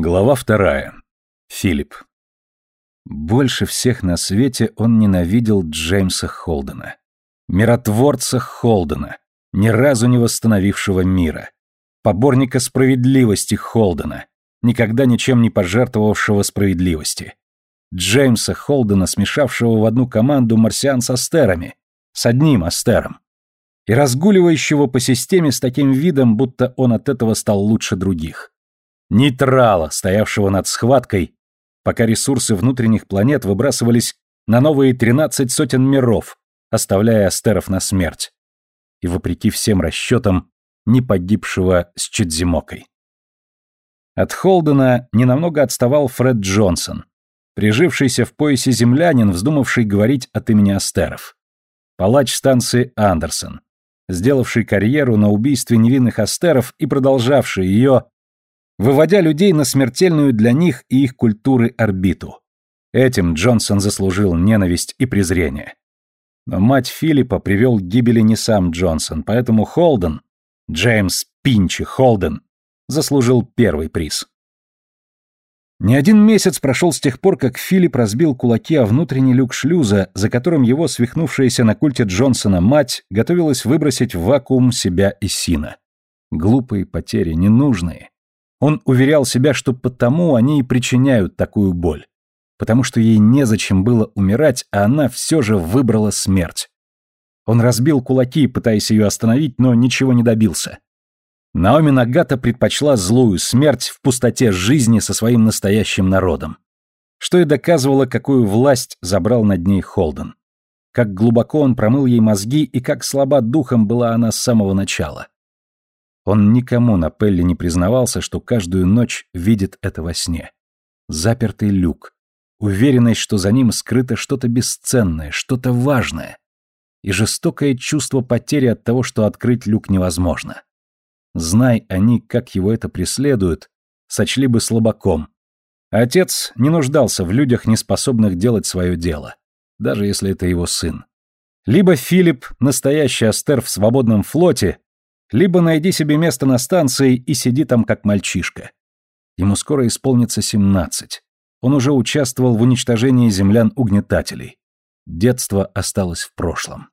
Глава вторая. Филипп. Больше всех на свете он ненавидел Джеймса Холдена. Миротворца Холдена, ни разу не восстановившего мира. Поборника справедливости Холдена, никогда ничем не пожертвовавшего справедливости. Джеймса Холдена, смешавшего в одну команду марсиан с астерами, с одним астером. И разгуливающего по системе с таким видом, будто он от этого стал лучше других нейтрала, стоявшего над схваткой, пока ресурсы внутренних планет выбрасывались на новые тринадцать сотен миров, оставляя астеров на смерть. И вопреки всем расчетам, не погибшего с Чедзимокой. От Холдена ненамного отставал Фред Джонсон, прижившийся в поясе землянин, вздумавший говорить от имени астеров. Палач станции Андерсон, сделавший карьеру на убийстве невинных астеров и продолжавший ее выводя людей на смертельную для них и их культуры орбиту. Этим Джонсон заслужил ненависть и презрение. Но мать Филиппа привел к гибели не сам Джонсон, поэтому Холден, Джеймс Пинчи Холден, заслужил первый приз. Не один месяц прошел с тех пор, как Филипп разбил кулаки о внутренний люк шлюза, за которым его свихнувшаяся на культе Джонсона мать готовилась выбросить в вакуум себя и сина. Глупые потери, ненужные. Он уверял себя, что потому они и причиняют такую боль. Потому что ей незачем было умирать, а она все же выбрала смерть. Он разбил кулаки, пытаясь ее остановить, но ничего не добился. Наоми Нагата предпочла злую смерть в пустоте жизни со своим настоящим народом. Что и доказывало, какую власть забрал над ней Холден. Как глубоко он промыл ей мозги и как слаба духом была она с самого начала. Он никому на Пелли не признавался, что каждую ночь видит это во сне. Запертый люк. Уверенность, что за ним скрыто что-то бесценное, что-то важное. И жестокое чувство потери от того, что открыть люк невозможно. Знай они, как его это преследует, сочли бы слабаком. Отец не нуждался в людях, не способных делать свое дело, даже если это его сын. Либо Филипп, настоящий Астер в свободном флоте, либо найди себе место на станции и сиди там как мальчишка. Ему скоро исполнится семнадцать. Он уже участвовал в уничтожении землян-угнетателей. Детство осталось в прошлом.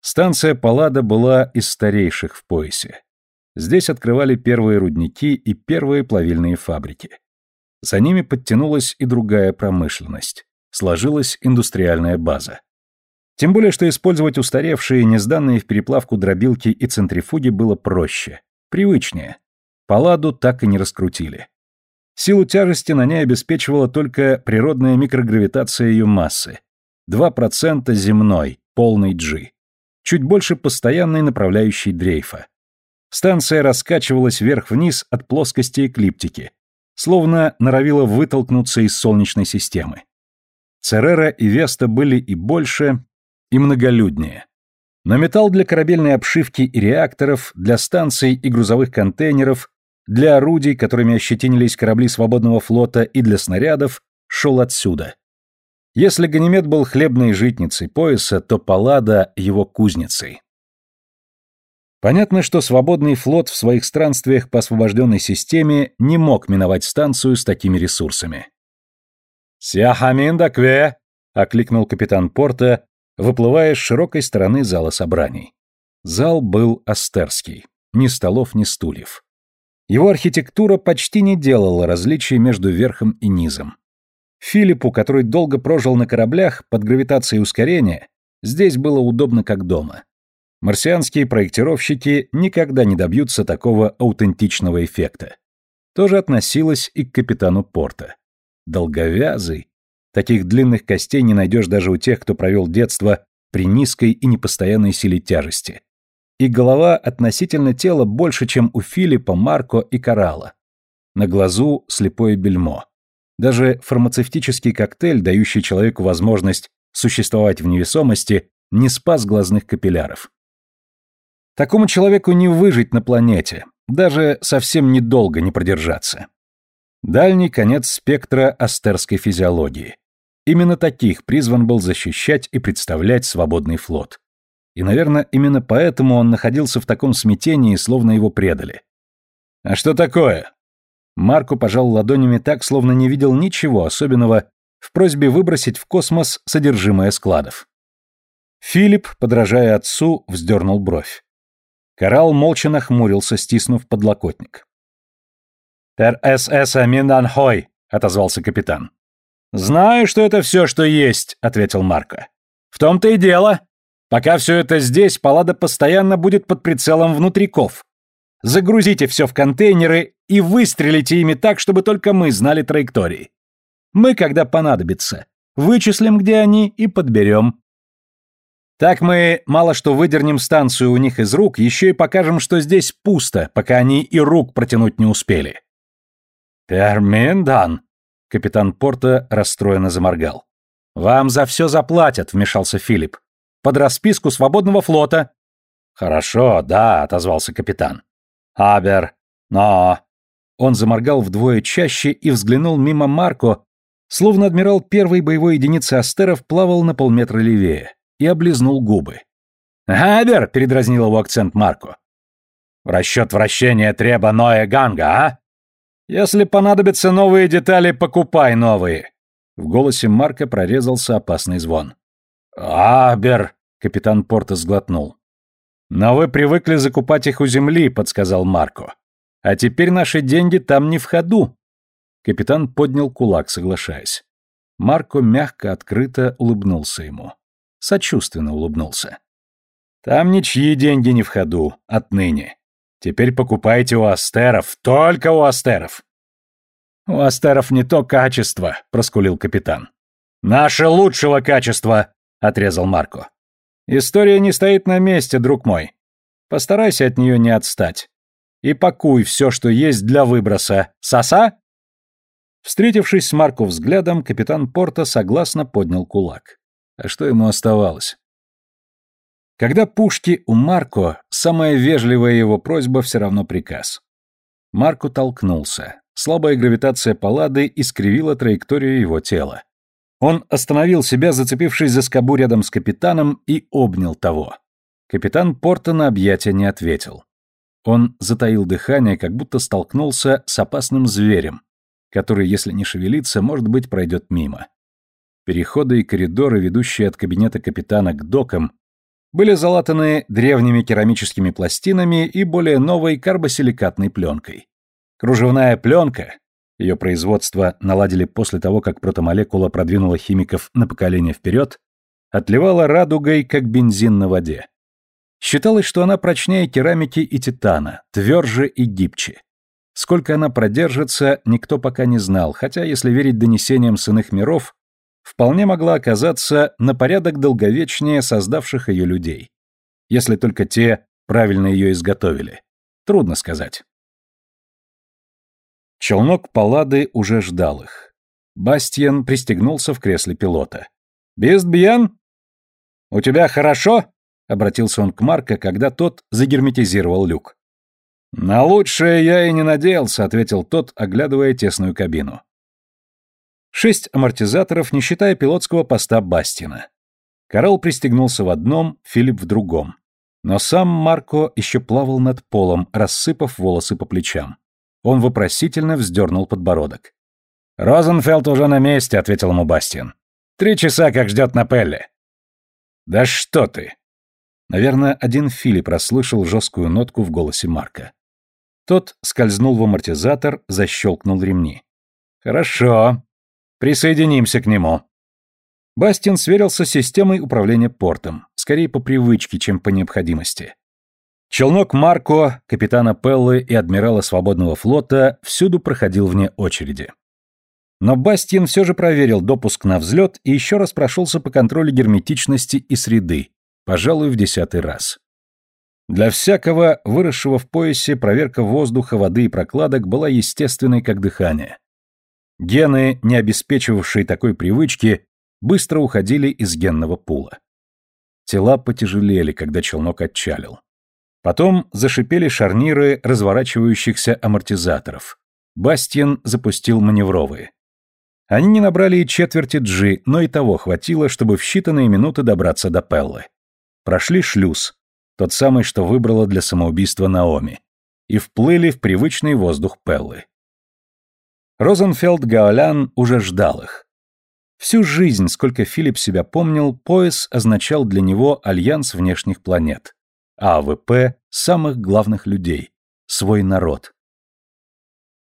Станция Паллада была из старейших в поясе. Здесь открывали первые рудники и первые плавильные фабрики. За ними подтянулась и другая промышленность. Сложилась индустриальная база. Тем более, что использовать устаревшие, не сданные в переплавку дробилки и центрифуги было проще, привычнее. Паладу так и не раскрутили. Силу тяжести на ней обеспечивала только природная микрогравитация ее массы. 2% земной, полный G. Чуть больше постоянной направляющей дрейфа. Станция раскачивалась вверх-вниз от плоскости эклиптики, словно норовила вытолкнуться из Солнечной системы. Церера и Веста были и больше, и многолюднее. Но металл для корабельной обшивки и реакторов, для станций и грузовых контейнеров, для орудий, которыми ощетинились корабли свободного флота, и для снарядов, шел отсюда. Если Ганимед был хлебной житницей пояса, то Паллада — его кузницей. Понятно, что свободный флот в своих странствиях по освобожденной системе не мог миновать станцию с такими ресурсами. «Сяхамин дакве!» — окликнул капитан порта, выплывая с широкой стороны зала собраний. Зал был астерский, ни столов, ни стульев. Его архитектура почти не делала различий между верхом и низом. Филиппу, который долго прожил на кораблях под гравитацией ускорения, здесь было удобно как дома. Марсианские проектировщики никогда не добьются такого аутентичного эффекта. То же относилось и к капитану порта. Долговязый, Таких длинных костей не найдешь даже у тех, кто провел детство при низкой и непостоянной силе тяжести. И голова относительно тела больше, чем у Филиппа, Марко и Коралла. На глазу слепое бельмо. Даже фармацевтический коктейль, дающий человеку возможность существовать в невесомости, не спас глазных капилляров. Такому человеку не выжить на планете, даже совсем недолго не продержаться. Дальний конец спектра астерской физиологии. Именно таких призван был защищать и представлять свободный флот. И, наверное, именно поэтому он находился в таком смятении, словно его предали. «А что такое?» Марко пожал ладонями так, словно не видел ничего особенного в просьбе выбросить в космос содержимое складов. Филипп, подражая отцу, вздернул бровь. Коралл молча нахмурился, стиснув подлокотник. «Тер СС Минданхой», — отозвался капитан. «Знаю, что это все, что есть», — ответил Марко. «В том-то и дело. Пока все это здесь, Паллада постоянно будет под прицелом внутриков. Загрузите все в контейнеры и выстрелите ими так, чтобы только мы знали траектории. Мы, когда понадобится, вычислим, где они, и подберем. Так мы мало что выдернем станцию у них из рук, еще и покажем, что здесь пусто, пока они и рук протянуть не успели. «Терминдан!» — капитан Порта расстроенно заморгал. «Вам за все заплатят», — вмешался Филипп. «Под расписку свободного флота». «Хорошо, да», — отозвался капитан. «Абер, но...» Он заморгал вдвое чаще и взглянул мимо Марко, словно адмирал первой боевой единицы астеров плавал на полметра левее, и облизнул губы. «Абер!» — передразнил его акцент Марко. «В расчет вращения треба Ноя Ганга, а?» Если понадобятся новые детали, покупай новые. В голосе Марка прорезался опасный звон. Абер, капитан Порта сглотнул. Но вы привыкли закупать их у земли, подсказал Марко. А теперь наши деньги там не в ходу. Капитан поднял кулак, соглашаясь. Марко мягко, открыто улыбнулся ему. Сочувственно улыбнулся. Там ничьи деньги не в ходу, отныне. Теперь покупайте у астеров, только у астеров. У астеров не то качество, проскулил капитан. Наше лучшего качества, отрезал Марко. История не стоит на месте, друг мой. Постарайся от нее не отстать. И пакуй все, что есть для выброса. Соса? Встретившись с Марко взглядом, капитан Порта согласно поднял кулак. А что ему оставалось? Когда пушки у Марко, самая вежливая его просьба все равно приказ. Марко толкнулся. Слабая гравитация Паллады искривила траекторию его тела. Он остановил себя, зацепившись за скобу рядом с капитаном, и обнял того. Капитан Порта на объятия не ответил. Он затаил дыхание, как будто столкнулся с опасным зверем, который, если не шевелится, может быть, пройдет мимо. Переходы и коридоры, ведущие от кабинета капитана к докам, были залатаны древними керамическими пластинами и более новой карбосиликатной пленкой. Кружевная пленка, ее производство наладили после того, как протомолекула продвинула химиков на поколение вперед, отливала радугой, как бензин на воде. Считалось, что она прочнее керамики и титана, тверже и гибче. Сколько она продержится, никто пока не знал, хотя, если верить донесениям с иных миров, вполне могла оказаться на порядок долговечнее создавших ее людей. Если только те правильно ее изготовили. Трудно сказать. Челнок Паллады уже ждал их. Бастиен пристегнулся в кресле пилота. «Бист Бьян?» «У тебя хорошо?» — обратился он к Марко, когда тот загерметизировал люк. «На лучшее я и не надеялся», — ответил тот, оглядывая тесную кабину. Шесть амортизаторов, не считая пилотского поста Бастина. Карл пристегнулся в одном, Филипп в другом. Но сам Марко еще плавал над полом, рассыпав волосы по плечам. Он вопросительно вздернул подбородок. «Розенфелд уже на месте», — ответил ему Бастин. «Три часа, как ждет на Пелле». «Да что ты!» Наверное, один Филипп расслышал жесткую нотку в голосе Марка. Тот скользнул в амортизатор, защелкнул ремни. «Хорошо. Присоединимся к нему. Бастин сверился с системой управления портом, скорее по привычке, чем по необходимости. Челнок Марко, капитана Пеллы и адмирала Свободного флота всюду проходил вне очереди. Но Бастин все же проверил допуск на взлет и еще раз прошелся по контролю герметичности и среды, пожалуй, в десятый раз. Для всякого, выросшего в поясе, проверка воздуха, воды и прокладок была естественной, как дыхание. Гены, не обеспечивавшие такой привычки, быстро уходили из генного пула. Тела потяжелели, когда челнок отчалил. Потом зашипели шарниры разворачивающихся амортизаторов. Бастиен запустил маневровые. Они не набрали и четверти джи, но и того хватило, чтобы в считанные минуты добраться до Пеллы. Прошли шлюз, тот самый, что выбрала для самоубийства Наоми, и вплыли в привычный воздух Пеллы. Розенфелд Гаолян уже ждал их. Всю жизнь, сколько Филипп себя помнил, пояс означал для него альянс внешних планет, а АВП – самых главных людей, свой народ.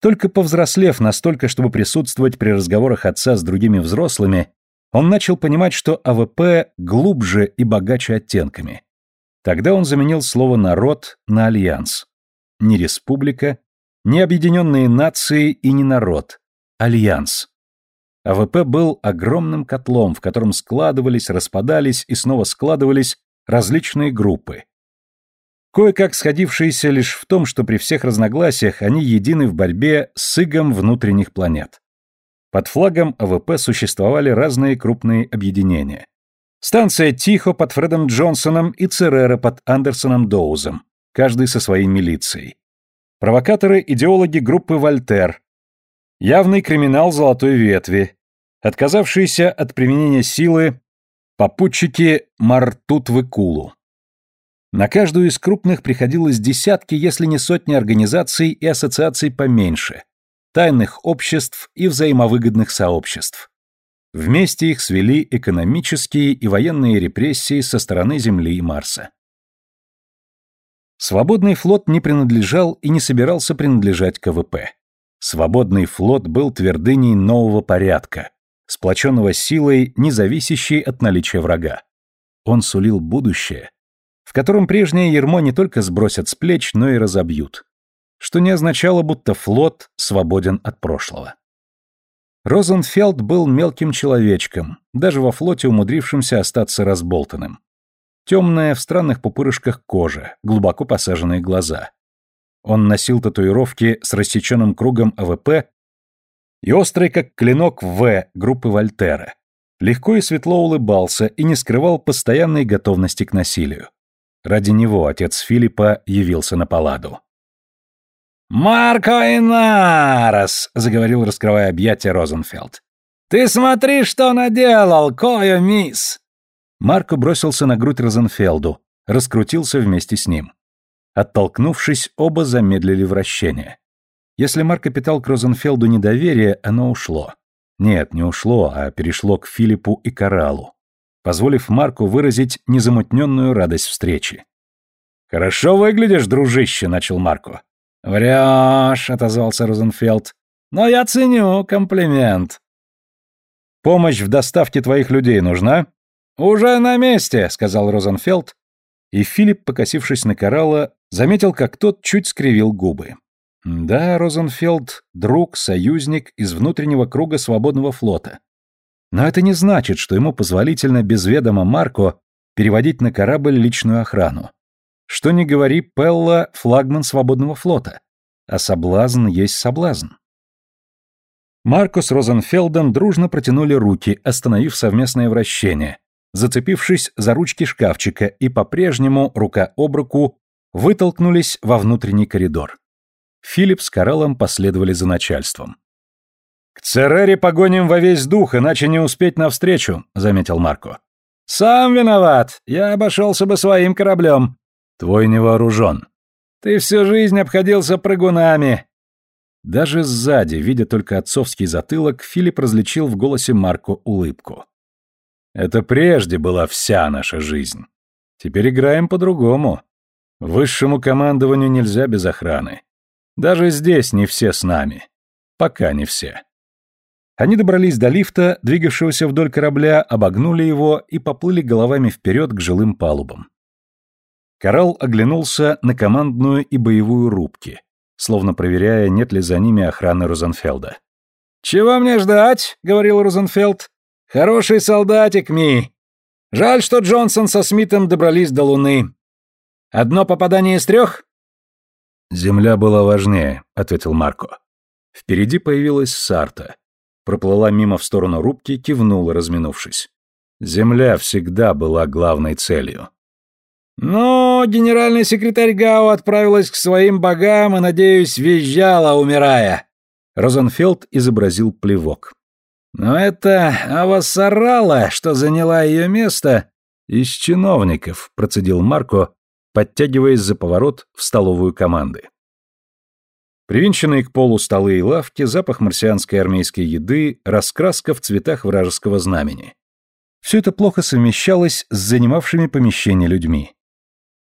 Только повзрослев настолько, чтобы присутствовать при разговорах отца с другими взрослыми, он начал понимать, что АВП глубже и богаче оттенками. Тогда он заменил слово «народ» на «альянс». Не республика, не объединенные нации и не народ. Альянс. АВП был огромным котлом, в котором складывались, распадались и снова складывались различные группы. Кое-как сходившиеся лишь в том, что при всех разногласиях они едины в борьбе с игом внутренних планет. Под флагом АВП существовали разные крупные объединения. Станция Тихо под Фредом Джонсоном и Церера под Андерсоном Доузом, каждый со своей милицией. Провокаторы – идеологи группы Вольтер. Явный криминал Золотой Ветви. Отказавшиеся от применения силы – попутчики Мартут-Выкулу. На каждую из крупных приходилось десятки, если не сотни организаций и ассоциаций поменьше, тайных обществ и взаимовыгодных сообществ. Вместе их свели экономические и военные репрессии со стороны Земли и Марса. Свободный флот не принадлежал и не собирался принадлежать КВП. Свободный флот был твердыней нового порядка, сплоченного силой, не зависящей от наличия врага. Он сулил будущее, в котором прежнее ермо не только сбросят с плеч, но и разобьют что не означало, будто флот свободен от прошлого. Розенфелд был мелким человечком, даже во флоте умудрившимся остаться разболтанным. Темная в странных пупырышках кожа, глубоко посаженные глаза. Он носил татуировки с рассеченным кругом АВП и острый как клинок В группы Вольтера. Легко и светло улыбался и не скрывал постоянной готовности к насилию. Ради него отец Филиппа явился на Палладу. «Марко Инарос!» — заговорил, раскрывая объятия Розенфелд. «Ты смотри, что наделал, Коя мисс!» Марко бросился на грудь Розенфелду, раскрутился вместе с ним. Оттолкнувшись, оба замедлили вращение. Если Марко питал к Розенфелду недоверие, оно ушло. Нет, не ушло, а перешло к Филиппу и Кораллу, позволив Марку выразить незамутненную радость встречи. «Хорошо выглядишь, дружище», — начал Марко. «Врешь», — отозвался Розенфелд. «Но я ценю комплимент». «Помощь в доставке твоих людей нужна?» «Уже на месте», — сказал Розенфелд, и Филипп, покосившись на Коралла, заметил, как тот чуть скривил губы. Да, Розенфелд — друг, союзник из внутреннего круга свободного флота. Но это не значит, что ему позволительно без ведома Марко переводить на корабль личную охрану. Что ни говори, Пелла — флагман свободного флота. А соблазн есть соблазн. Марко с Розенфелдом дружно протянули руки, остановив совместное вращение, зацепившись за ручки шкафчика и по-прежнему, рука об руку, вытолкнулись во внутренний коридор. Филипп с Кораллом последовали за начальством. «К Церере погоним во весь дух, иначе не успеть навстречу», — заметил Марко. «Сам виноват. Я обошелся бы своим кораблем», Твой не вооружен. Ты всю жизнь обходился прыгунами. Даже сзади, видя только отцовский затылок, Филипп различил в голосе Марко улыбку. Это прежде была вся наша жизнь. Теперь играем по-другому. Высшему командованию нельзя без охраны. Даже здесь не все с нами. Пока не все. Они добрались до лифта, двигавшегося вдоль корабля, обогнули его и поплыли головами вперед к жилым палубам. Коралл оглянулся на командную и боевую рубки, словно проверяя, нет ли за ними охраны Розенфелда. «Чего мне ждать?» — говорил Розенфелд. «Хороший солдатик, Ми. Жаль, что Джонсон со Смитом добрались до Луны. Одно попадание из трех?» «Земля была важнее», — ответил Марко. Впереди появилась Сарта. Проплыла мимо в сторону рубки, кивнула, разминувшись. Земля всегда была главной целью. Но генеральный секретарь Гао отправилась к своим богам и, надеюсь, визжала, умирая. Розенфелд изобразил плевок. Но это Авасарала, что заняла ее место, из чиновников, процедил Марко, подтягиваясь за поворот в столовую команды. Привинченные к полу столы и лавки, запах марсианской армейской еды, раскраска в цветах вражеского знамени. Все это плохо совмещалось с занимавшими помещение людьми.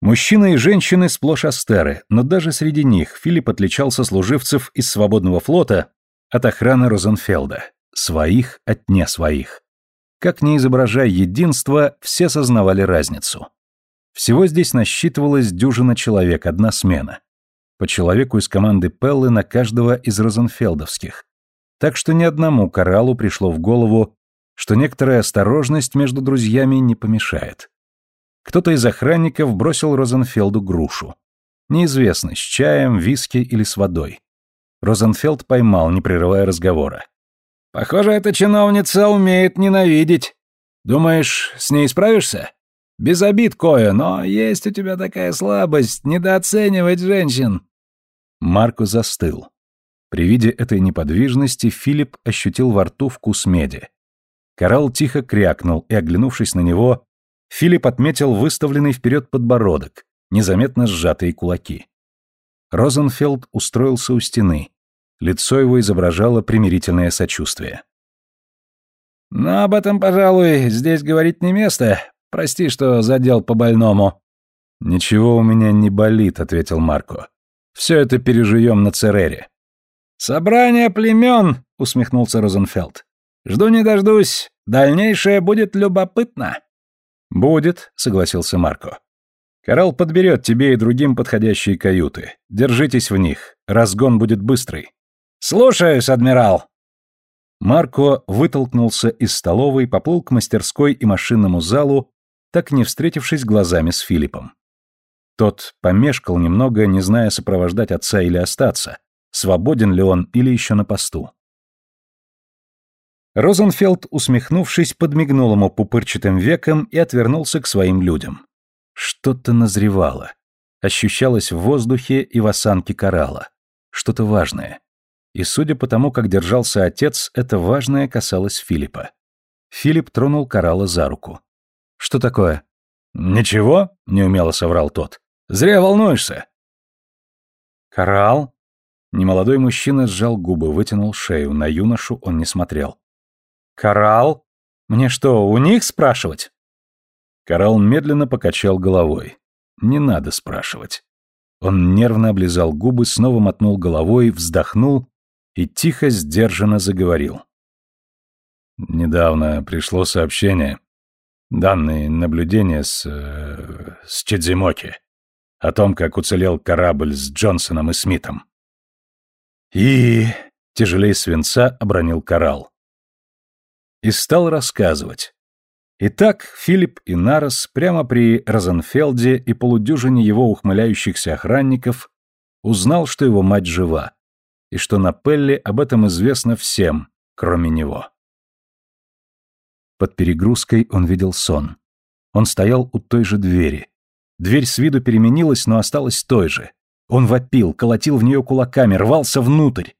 Мужчины и женщины сплошь астеры, но даже среди них Филипп отличался служивцев из свободного флота от охраны Розенфелда, своих от не своих. Как не изображая единство, все сознавали разницу. Всего здесь насчитывалось дюжина человек, одна смена. По человеку из команды Пеллы на каждого из розенфелдовских. Так что ни одному Кораллу пришло в голову, что некоторая осторожность между друзьями не помешает. Кто-то из охранников бросил Розенфелду грушу. Неизвестно, с чаем, виски или с водой. Розенфелд поймал, не прерывая разговора. «Похоже, эта чиновница умеет ненавидеть. Думаешь, с ней справишься? Без обид, Коя, но есть у тебя такая слабость недооценивать женщин». Марко застыл. При виде этой неподвижности Филипп ощутил во рту вкус меди. Коралл тихо крякнул, и, оглянувшись на него, Филипп отметил выставленный вперед подбородок, незаметно сжатые кулаки. Розенфелд устроился у стены. Лицо его изображало примирительное сочувствие. «Но об этом, пожалуй, здесь говорить не место. Прости, что задел по больному». «Ничего у меня не болит», — ответил Марко. «Все это переживем на Церере». «Собрание племен», — усмехнулся Розенфелд. «Жду не дождусь. Дальнейшее будет любопытно». «Будет», — согласился Марко. «Коралл подберет тебе и другим подходящие каюты. Держитесь в них. Разгон будет быстрый». «Слушаюсь, адмирал». Марко вытолкнулся из столовой, поплыл к мастерской и машинному залу, так не встретившись глазами с Филиппом. Тот помешкал немного, не зная сопровождать отца или остаться, свободен ли он или еще на посту. Розенфелд, усмехнувшись, подмигнул ему пупырчатым веком и отвернулся к своим людям. Что-то назревало. Ощущалось в воздухе и в осанке коралла. Что-то важное. И судя по тому, как держался отец, это важное касалось Филиппа. Филипп тронул коралла за руку. «Что такое?» «Ничего», — неумело соврал тот. «Зря волнуешься». «Коралл?» Немолодой мужчина сжал губы, вытянул шею, на юношу он не смотрел. «Коралл? Мне что, у них спрашивать?» Коралл медленно покачал головой. «Не надо спрашивать». Он нервно облизал губы, снова мотнул головой, вздохнул и тихо, сдержанно заговорил. Недавно пришло сообщение, данные наблюдения с... Э, с Чедзимоки, о том, как уцелел корабль с Джонсоном и Смитом. И... тяжелее свинца обронил коралл и стал рассказывать. Итак, Филипп и Нарос прямо при Розенфелде и полудюжине его ухмыляющихся охранников узнал, что его мать жива, и что на Пелле об этом известно всем, кроме него. Под перегрузкой он видел сон. Он стоял у той же двери. Дверь с виду переменилась, но осталась той же. Он вопил, колотил в нее кулаками, рвался внутрь.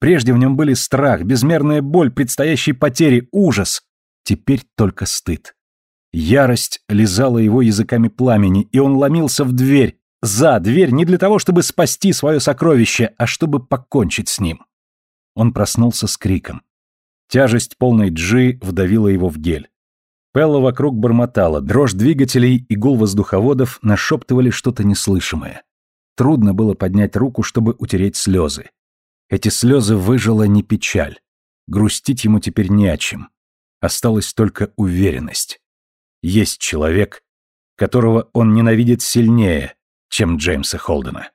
Прежде в нем были страх, безмерная боль предстоящей потери, ужас. Теперь только стыд. Ярость лизала его языками пламени, и он ломился в дверь, за дверь, не для того, чтобы спасти свое сокровище, а чтобы покончить с ним. Он проснулся с криком. Тяжесть полной джи вдавила его в гель. Пелла вокруг бормотала, дрожь двигателей и гул воздуховодов нашептывали что-то неслышимое. Трудно было поднять руку, чтобы утереть слезы. Эти слезы выжила не печаль. Грустить ему теперь не о чем. Осталась только уверенность. Есть человек, которого он ненавидит сильнее, чем Джеймса Холдена.